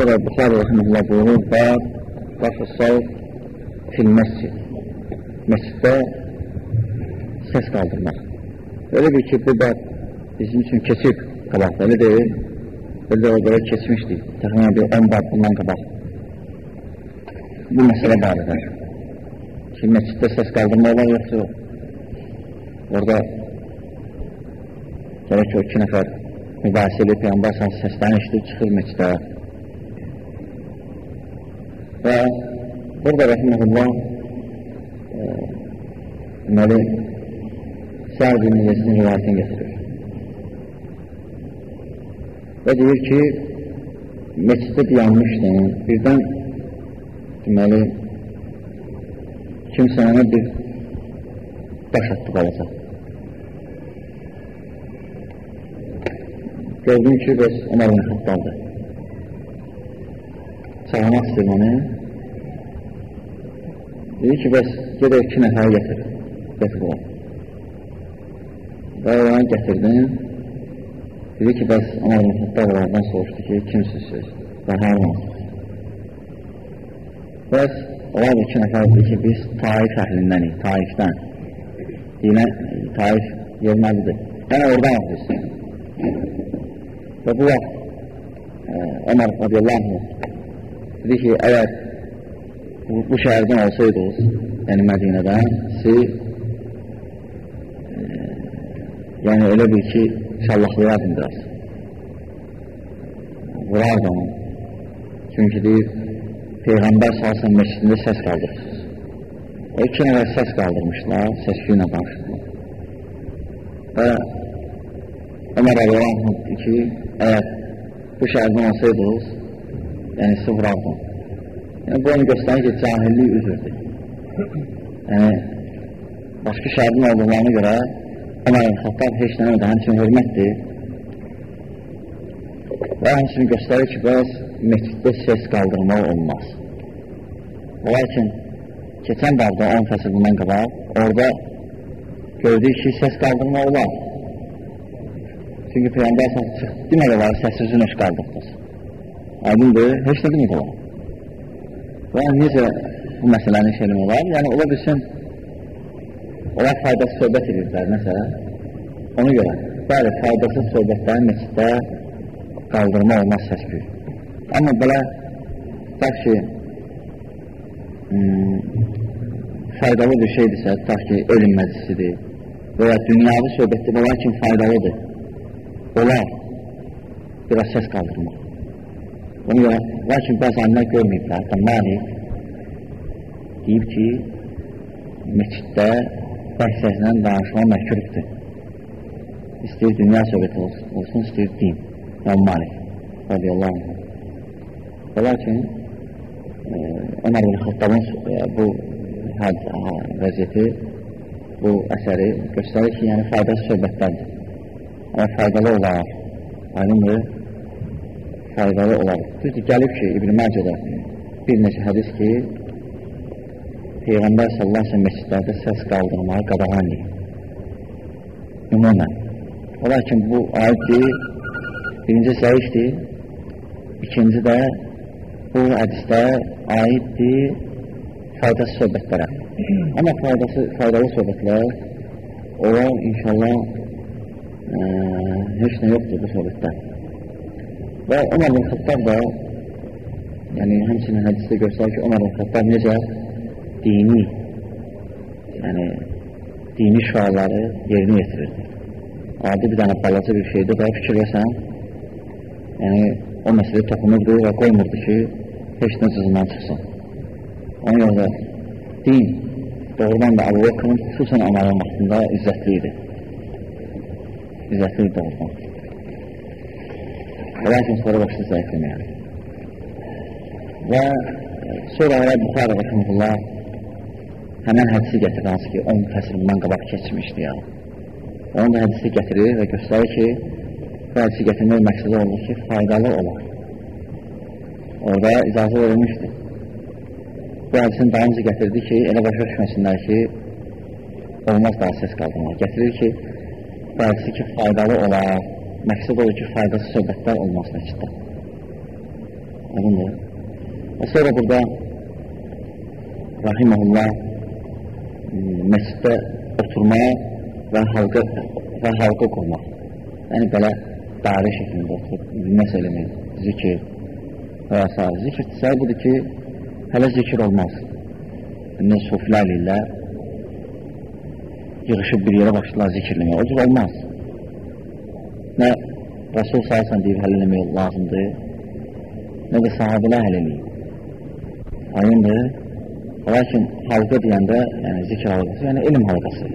Sonra Buxar Rəhməllah buyurur, Bəb, Qaşı Savf fil məscid. Məsciddə səs qaldırmaq. Öyle bir ki, bu bəb bizim üçün keçib qabaqda, öyle deyil. Öyle o görə keçmişdik. Təxminən bir 10 bəb bundan qabaq. Bu məsələ barədə. Ki, məsciddə səs qaldırma olar yoxsa yox. Orada gərək ki, o iki nəfər mübahisə edib, Peyyambar səslərini işləyib çıxır məscidə. Rəhməlullah e, deməli, Səhər bin Necəsinin rivayətini getirir. Və deyir ki, meçiddə dayanmışdım, birdən deməli, kimsə ona bir daş attı qalacaq. Gördüm ki, bəs Ömər bin Xattabdır. Çağırmaq istəyir onu. Dedi ki, bəs gedək iki nəfər gətir. Gətir olar. Və onu gətirdim. Dedi ki, bəs Ömər bin Xattab onlardan soruşdu ki, kimsiz siz və harmansınız? Bəs onlar iki nəfər dedi ki, biz Taif əhlindən, Taifdən. Yine Taif yerinəlidir. Yəni oradan biz. Və bu vaxt e, Ömər radiyallahu anh dedi ki, əgər bu, bu şəhərdən olsaydınız, yəni Mədinədən, siz e, yəni elə bir ki, şallahlayardın biraz. Vurardı onu. Çünki deyir, Peyğəmbər salsın məscidində səs qaldırırsınız. O iki nəfər səs qaldırmışlar, səsküyü ilə danışdılar. Və Ömər Əliyyənin ki, əgər bu şəhərdən olsaydınız, yəni vurardım. Yəni, bu onu göstərir ki, cahillik üzürdür. Yəni, başqa şəhərdən olduğuna görə Ömər Xattab heç nə ödə, həmçin hörmətdir. Və həmçin göstərir ki, bəs meçiddə səs qaldırmaq olmaz. Lakin, keçən babda 10 fəsil bundan qabaq, orada gördük ki, səs qaldırma olar. Çünki Peyyambər əsas çıx, demək olar, səssizin öş qaldırdınız. Aydındır, heç nə demək olar. Və necə bu məsələnin şeyini olar? Yəni, ola bilsin, onlar faydası söhbət edirlər, məsələ. Ona görə, bəli, faydasız söhbətlərin məsciddə qaldırma olmaz səsküy. Amma belə, bax ki, hmm, faydalı bir şeydirsə, tutaq ki, elm məclisidir və ya dünyavi söhbətdir, olar ki, faydalıdır. Olar biraz səs qaldırmaq. Ona görə, lakin bəzi alimlər görməyiblər, hətta Malik deyib ki, meçiddə bəhsəzlə danışma məhkürübdür. İstəyir dünya söhbəti olsun, olsun istəyir din. Yəni Malik, radiyallahu anh. Və lakin, e, Ömər bin Xattabın e, bu vəziyyəti, bu əsəri göstərir ki, yəni faydası söhbətlərdir. Amma faydalı olar, aydındır, faydalı olar. Düzdür, gəlib ki, İbn-i Məcədə bir neçə hədis ki, Peyğəmbər sallallahu aleyhi məscidlərdə səs qaldırmağı qadağan edib. Ümumən. Lakin bu ayətdir, birinci zəifdir, ikinci də bu hədisdə aiddir faydası söhbətlərə. Amma faydası, faydalı söhbətlər olan inşallah e, heç nə yoxdur bu söhbətdə. Və Ömər bin Xattab da yəni həmçinin hədisdə göstərir ki, Ömər bin Xattab necə dini yəni dini şüarları yerinə yetirirdi. Adi bir dənə balaca bir şeydə də fikir versən yəni o məsələ toxunurdu və qoymurdu ki, heç nə cızından çıxsın. Ona görə din doğrudan da Əbu Bakırın xüsusən Ömərin vaxtında izzətli idi. İzzətli idi doğrudan. Lakin sonra başladı zəifləməyə. Və sonra Rəbb Buxarə Rəximullah həmən hədisi gətirir, hansı ki, 10 fəsildən qabaq keçmişdi ya. Onu da hədisi gətirir və göstərir ki, bu hədisi gətirmək məqsədi olur ki, faydalı olar. Orada icazə verilmişdir bu hədisin dalınca gətirdi ki, elə başa düşməsinlər ki, olmaz daha səs qaldırmaq. Gətirir ki, bu hədisi ki, faydalı olar, məqsəd olur ki, faydası söhbətlər olmaz məsciddə. Aydındır. Və sonra burada Rahiməhullah məsciddə oturmaq və halqa, və halqa qurmaq. Yəni, belə dairə şəklində oturub, nəsə eləmək, zikir və s. Zikr tisəyi budur ki, hələ zikir olmaz. Nə suflər ilə yığışıb bir yerə başlayırlar zikirləmək. O cür olmaz. Nə Rasul salsan deyib həll eləmək lazımdır, nə də sahabələr həll eləyib. Aydındır. Lakin halqa deyəndə, yəni zikr halqası, yəni elm halqası.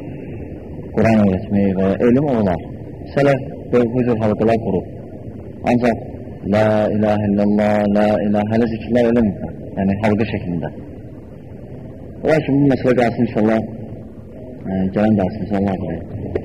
Quran öyrətmək və elm olar. Sələf bu cür halqalar qurub. Ancaq La ilahə illallah, la ilahələ zikirlər eləmir. Yəni halqa şəklində. Lakin bu məsələ qalsın inşallah, yəni, gələn qalsın inşallah.